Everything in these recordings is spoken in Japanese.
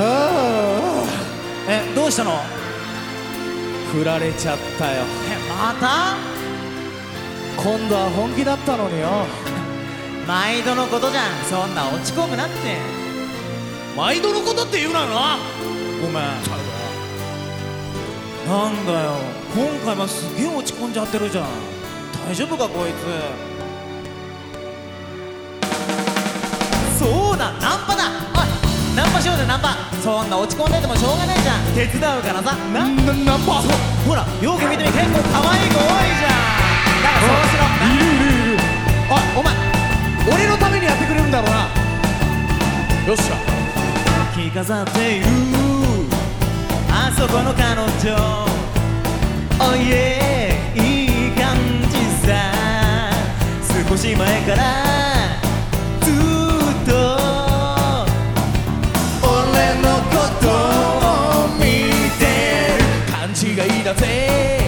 あえどうしたの？あ振られちゃったよ。えまた？今度は本気だったのによ。毎度のことじゃん。そんな落ち込むなって。毎度のことって言うなよなごめん。なんだよ。今回はすげえ落ち込んじゃってるじゃん。大丈夫かこいつパしようぜナンパそんな落ち込んでてもしょうがないじゃん。手伝うからさ。ななナンパほらよく見てみ結構可愛い子多いじゃん。だからそうしろ。いるいるいる。おいお前俺のためにやってくれるんだろうな。よっしゃ。着飾っている。あそこの彼女。Oh yeah いい感じさ。少し前から違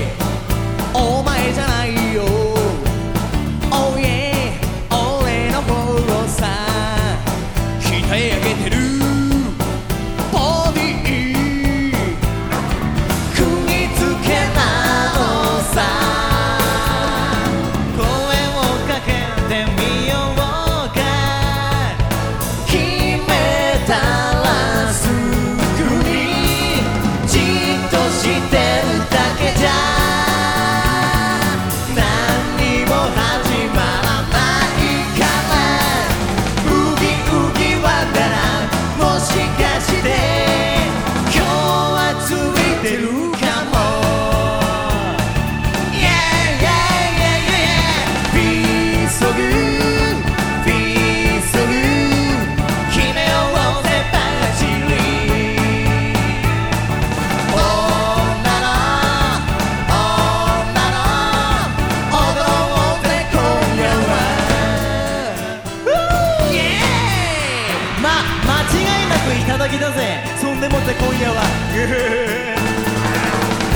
なくいただぜ。そんでもって今夜は。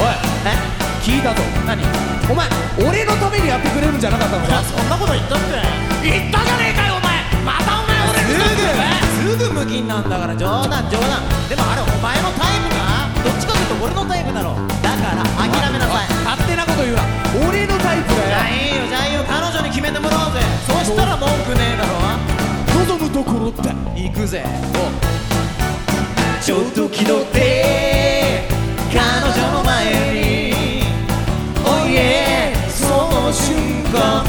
おいえ？聞いたぞ。何？いお前俺のためにやってくれるんじゃなかったのか？やそんなこと言ったって。言ったじゃねえかよお前。またお前俺にすぐすぐムキになんだから冗談冗談。でもあれお前のタイプか？どっちかというと俺のタイプだろ。だから諦めなさい。勝手なこと言うな。俺のタイプじゃだあいいよじゃあいいよ。彼女に決めてもらおうぜ。そしたら文句ねえだろ。よ望むところだ行くぜ間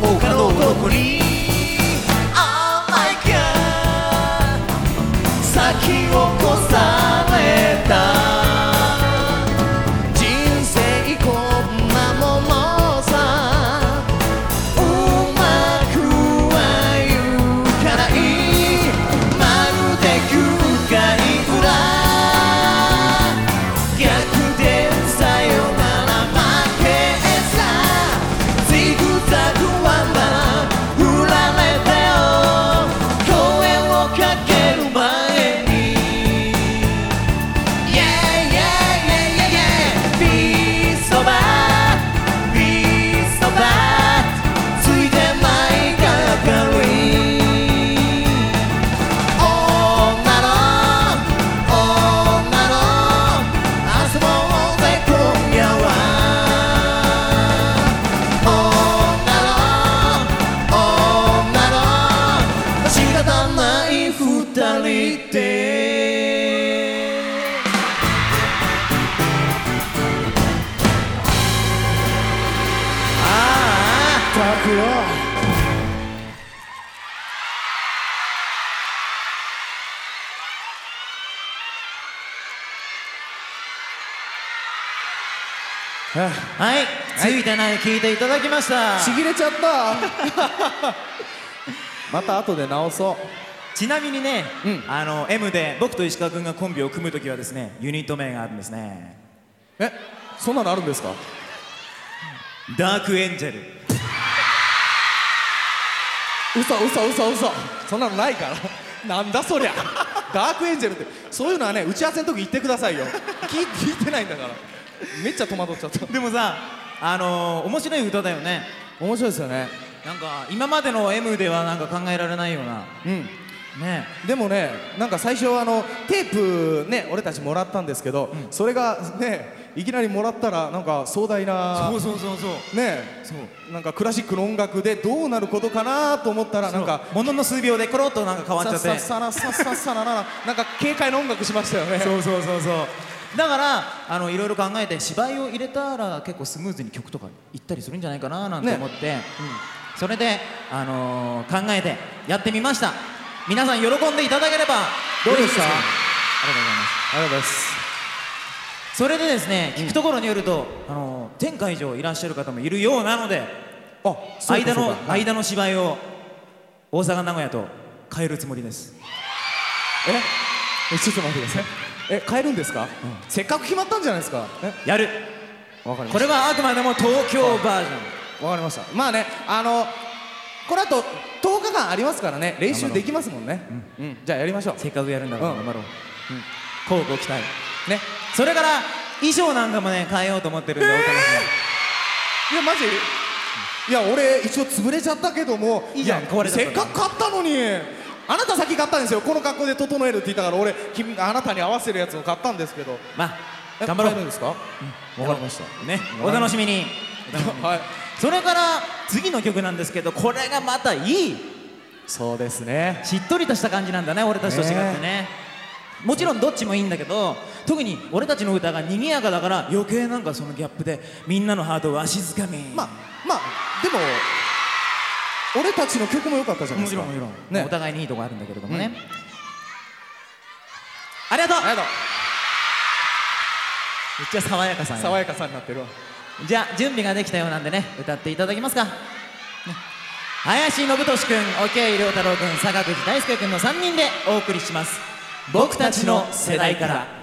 他の男に。二人であったくよはあはいついてない聞いていただきました。ちぎれちゃった。また後で直そうちなみにね、うん。あの M で僕と石川君がコンビを組むときはですねユニット名があるんですね。えそんなのあるんですか？ダークエンジェル。嘘嘘嘘嘘。そんなのないから。なんだそりゃ。ダークエンジェルってそういうのはね打ち合わせの時言ってくださいよ。聞い聞いてないんだから。めっちゃ戸惑っちゃった。でもさあのー、面白い歌だよね。面白いですよね。なんか今までの M ではなんか考えられないような。うんね。でもねなんか最初あのテープね俺たちもらったんですけど、それがねいきなりもらったらなんか壮大なそうそうそうそう。ねそう。なんかクラシックの音楽でどうなることかなと思ったらなんかものの数秒でコロッとなんか変わっちゃって。さっさらさっさっさらならなんか軽快な音楽しましたよねそうそうそうそうだからあのいろいろ考えて芝居を入れたら結構スムーズに曲とか行ったりするんじゃないかななんて思って、それで、あのー考えてやってみました皆さん喜んでいただければどうですけどありがとうございますありがとうございます。それでですね聞くところによると、あのー全会場いらっしゃる方もいるようなのであ間の間の芝居を大阪名古屋と変えるつもりです。え？えちょっと待ってください。え変えるんですか、せっかく決まったんじゃないですか？え？やる。わかりましこれはあくまでも東京バージョン。たわかりました。まあねあのこの後10日間ありますからね。練習できますもんね。う。ん、じゃあやりましょう。せっかくやるんだからうん。頑張ろう、こうご期待。ね。それから衣装なんかもね変えようと思ってるんでお楽しいやマジ？いや俺一応潰れちゃったけどもいやせっかく買ったのにあなた先買ったんですよ。この格好で整えるって言ったから俺君あなたに合わせるやつを買ったんですけど。みまあえ頑張ろう。ですか？わ、かりました。ね。お楽しみに。はい。それから次の曲なんですけどこれがまたいい。そうですね。しっとりとした感じなんだね俺たちと違ってね。もちろんどっちもいいんだけど特に俺たちの歌が賑やかだから余計なんかそのギャップでみんなのハートをわしづかみ。まあまあでも俺たちの曲も良かったじゃないですか。もちろんもちろん、ね。お互いにいいとこあるんだけれどもね、ありがとう。ありがとう。めっちゃ爽やかさんや。爽やかさになってるわじゃあ準備ができたようなんでね歌っていただけますか、ね。林信俊君桶井亮太郎君坂口大輔君の3人でお送りします。僕たちの世代から。